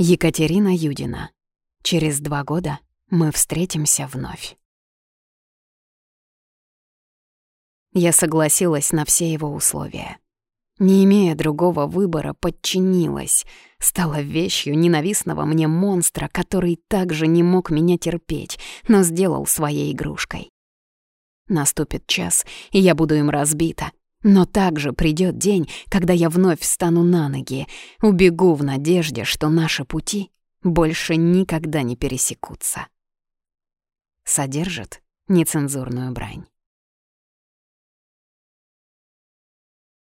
Екатерина Юдина. Через два года мы встретимся вновь. Я согласилась на все его условия. Не имея другого выбора, подчинилась. Стала вещью ненавистного мне монстра, который также не мог меня терпеть, но сделал своей игрушкой. Наступит час, и я буду им разбита. Но также придет день, когда я вновь встану на ноги, убегу в надежде, что наши пути больше никогда не пересекутся. Содержит нецензурную брань.